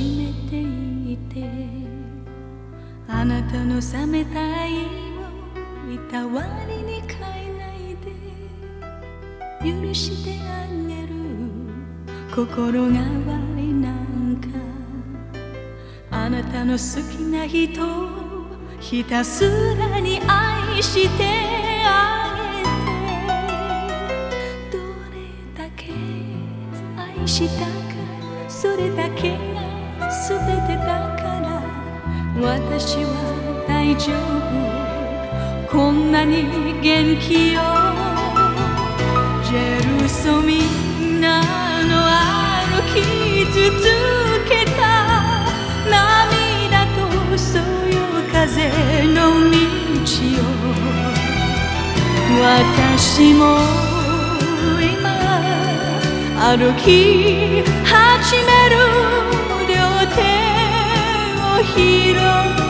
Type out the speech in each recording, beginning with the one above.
めていてあなたの冷めた愛をいたわりに変えないで許してあげる心変わりなんか。あなたの好きな人をひたすらに愛してあげて。どれだけ愛したかそれだけ全てだから私は大丈夫こんなに元気よジェルソミナの歩き続けた涙とそよ風の道よ私も今歩き始める手を広く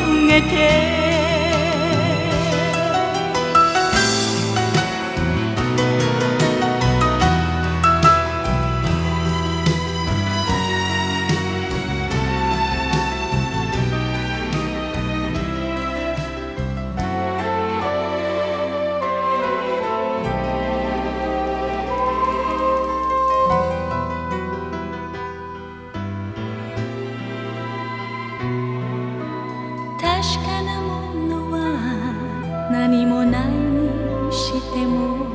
何もないにしても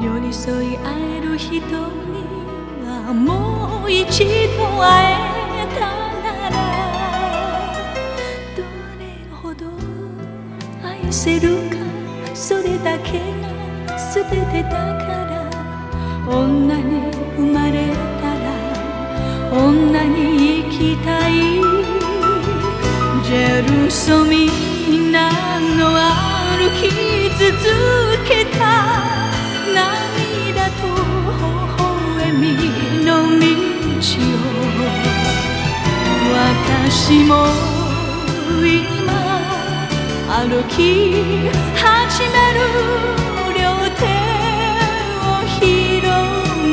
寄り添い合える人にはもう一度会えたならどれほど愛せるかそれだけが全てだから女に生まれたら女に生きたい。ジェルソミナの歩き続けた？涙と微笑みの道を。私も今歩き始める両手を広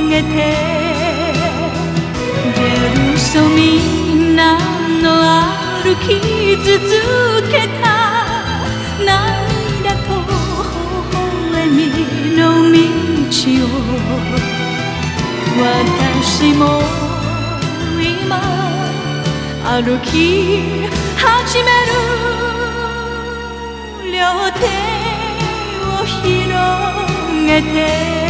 げて。ジェルソミナの歩き続けた？私も今歩き始める両手を広げて